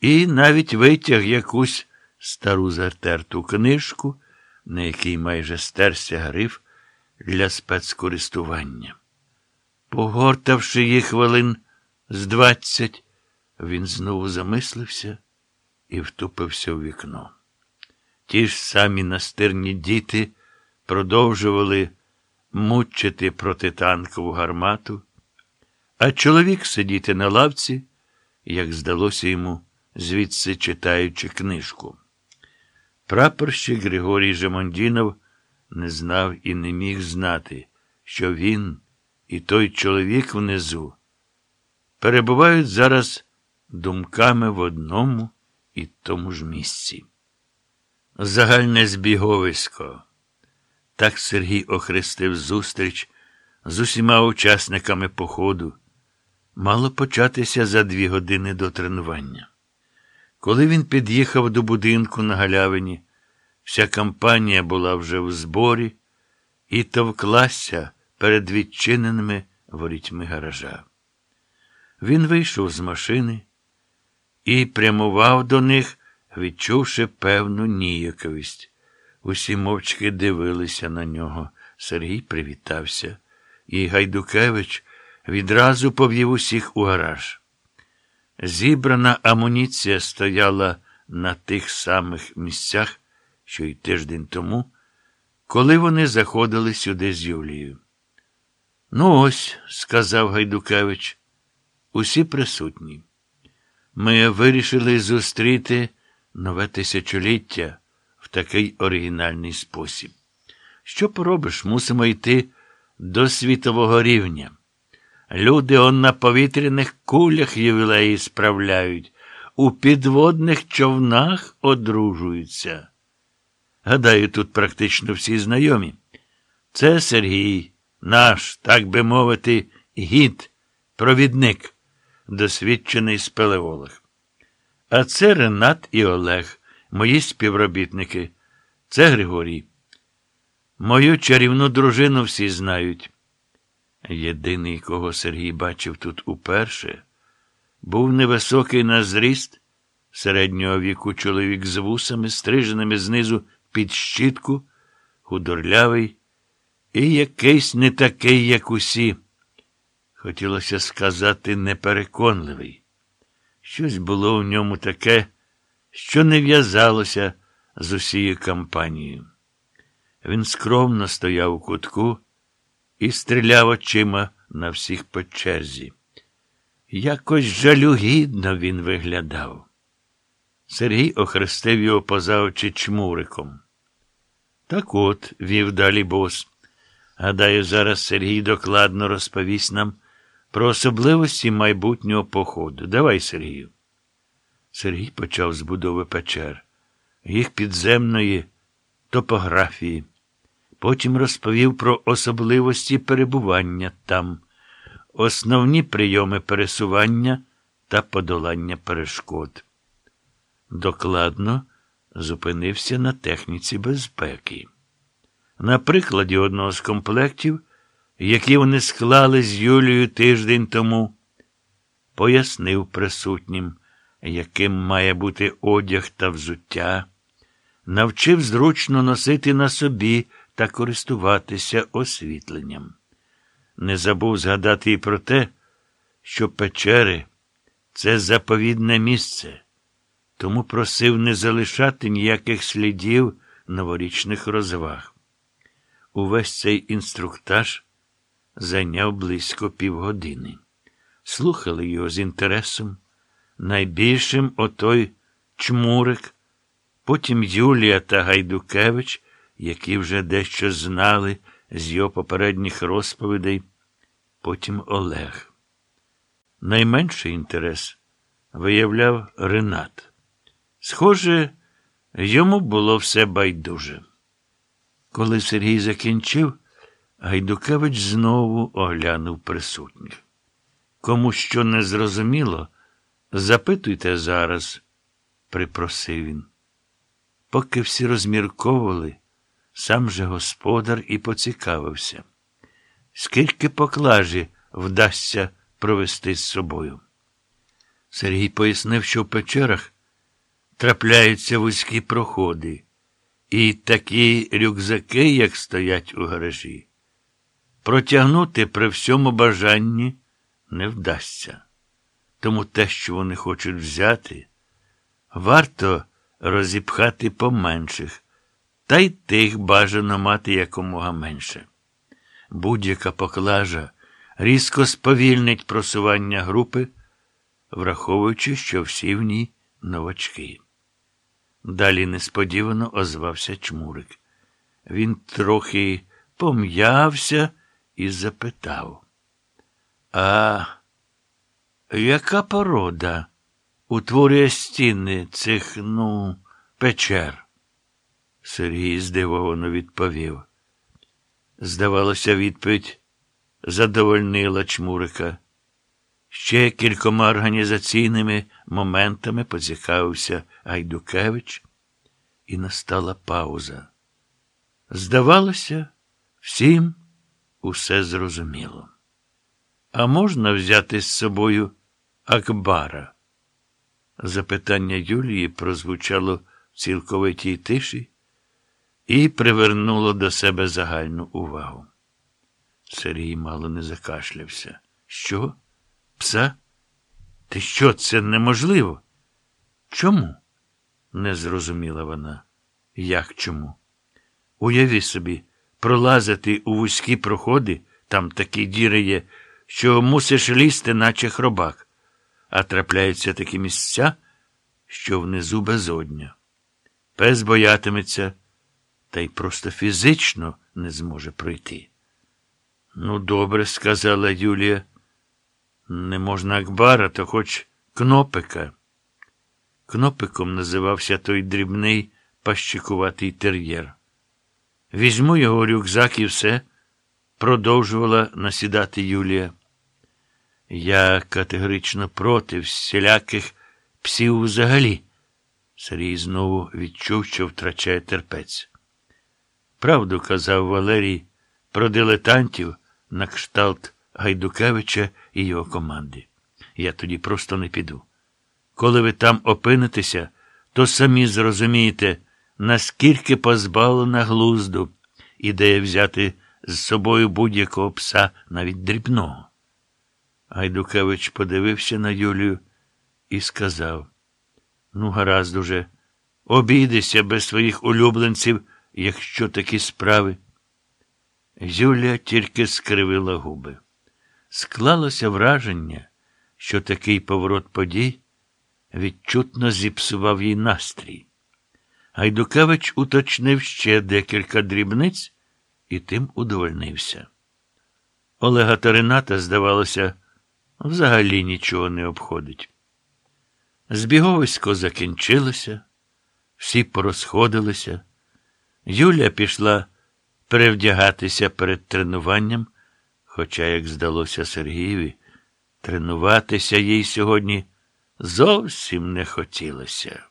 і навіть витяг якусь стару затерту книжку, на якій майже стерся гриф для спецкористування. Погортавши її хвилин з двадцять, він знову замислився і втупився в вікно. Ті ж самі настирні діти продовжували мучити протитанкову гармату, а чоловік сидіти на лавці, як здалося йому, звідси читаючи книжку. Прапорщик Григорій Жемондінов не знав і не міг знати, що він і той чоловік внизу перебувають зараз думками в одному і тому ж місці. Загальне збіговисько. Так Сергій охрестив зустріч з усіма учасниками походу. Мало початися за дві години до тренування. Коли він під'їхав до будинку на галявині, вся компанія була вже в зборі і товклася перед відчиненими ворітьми гаража. Він вийшов з машини і прямував до них, відчувши певну ніяковість. Усі мовчки дивилися на нього. Сергій привітався, і Гайдукевич відразу повів усіх у гараж. Зібрана амуніція стояла на тих самих місцях, що й тиждень тому, коли вони заходили сюди з Юлією. Ну, ось, сказав Гайдукевич, усі присутні. Ми вирішили зустріти нове тисячоліття в такий оригінальний спосіб. Що поробиш, мусимо йти до світового рівня. Люди он на повітряних кулях ювілеї справляють, у підводних човнах одружуються. Гадаю, тут практично всі знайомі. Це Сергій, наш, так би мовити, гід, провідник, досвідчений спелеолог. А це Ренат і Олег, мої співробітники. Це Григорій. Мою чарівну дружину всі знають. Єдиний, кого Сергій бачив тут уперше, був невисокий на зріст, середнього віку чоловік з вусами, стриженими знизу під щітку, худорлявий і якийсь не такий, як усі. Хотілося сказати, непереконливий. Щось було в ньому таке, що не в'язалося з усією кампанією. Він скромно стояв у кутку і стріляв очима на всіх по черзі. Якось жалюгідно він виглядав. Сергій охрестив його поза очі чмуриком. Так от, вів далі бос. Гадаю, зараз Сергій докладно розповість нам про особливості майбутнього походу. Давай, Сергію. Сергій почав з будови печер, їх підземної топографії. Потім розповів про особливості перебування там, основні прийоми пересування та подолання перешкод. Докладно зупинився на техніці безпеки. На прикладі одного з комплектів, які вони склали з Юлією тиждень тому, пояснив присутнім, яким має бути одяг та взуття, навчив зручно носити на собі та користуватися освітленням. Не забув згадати і про те, що печери це заповідне місце, тому просив не залишати ніяких слідів новорічних розваг. Увесь цей інструктаж зайняв близько півгодини. Слухали його з інтересом. Найбільшим отой чмурик, потім Юлія та Гайдукевич які вже дещо знали з його попередніх розповідей, потім Олег. Найменший інтерес виявляв Ренат. Схоже, йому було все байдуже. Коли Сергій закінчив, Гайдукевич знову оглянув присутніх. Кому що не зрозуміло, запитуйте зараз, припросив він. Поки всі розмірковували, Сам же господар і поцікавився, скільки поклажі вдасться провести з собою. Сергій пояснив, що в печерах трапляються вузькі проходи і такі рюкзаки, як стоять у гаражі. Протягнути при всьому бажанні не вдасться. Тому те, що вони хочуть взяти, варто розіпхати поменших, та й тих бажано мати якомога менше. Будь-яка поклажа різко сповільнить просування групи, враховуючи, що всі в ній новачки. Далі несподівано озвався чмурик. Він трохи пом'явся і запитав. А яка порода утворює стіни цих, ну, печер? Сергій здивовано відповів. Здавалося, відповідь задовольнила чмурика. Ще кількома організаційними моментами поцікавився Гайдукевич, і настала пауза. Здавалося, всім усе зрозуміло. А можна взяти з собою Акбара? Запитання Юлії прозвучало в цілковитій тиші і привернуло до себе загальну увагу. Сергій мало не закашлявся. Що? Пса? Ти що, це неможливо? Чому? не зрозуміла вона. Як чому? Уяви собі, пролазити у вузькі проходи, там такі діри є, що мусиш лізти, наче хробак, а трапляються такі місця, що внизу безодня. Пес боятиметься, та й просто фізично не зможе пройти. Ну, добре, сказала Юлія. Не можна Акбара, то хоч кнопика. Кнопиком називався той дрібний пащикуватий тер'єр. Візьму його рюкзак і все, продовжувала насідати Юлія. Я категорично проти всіляких псів взагалі. Сергій знову відчув, що втрачає терпець. Правду казав Валерій про дилетантів на кшталт Гайдукевича і його команди. Я тоді просто не піду. Коли ви там опинитеся, то самі зрозумієте, наскільки позбавлена глузду ідея взяти з собою будь-якого пса, навіть дрібного. Гайдукевич подивився на Юлію і сказав: Ну, гаразд уже, обійдися без своїх улюбленців, якщо такі справи. Юлія тільки скривила губи. Склалося враження, що такий поворот подій відчутно зіпсував їй настрій. Гайдукевич уточнив ще декілька дрібниць і тим удовольнився. Олега Тарината, здавалося, взагалі нічого не обходить. Збіговисько закінчилося, всі порозходилися. Юля пішла перевдягатися перед тренуванням, хоча, як здалося Сергієві, тренуватися їй сьогодні зовсім не хотілося.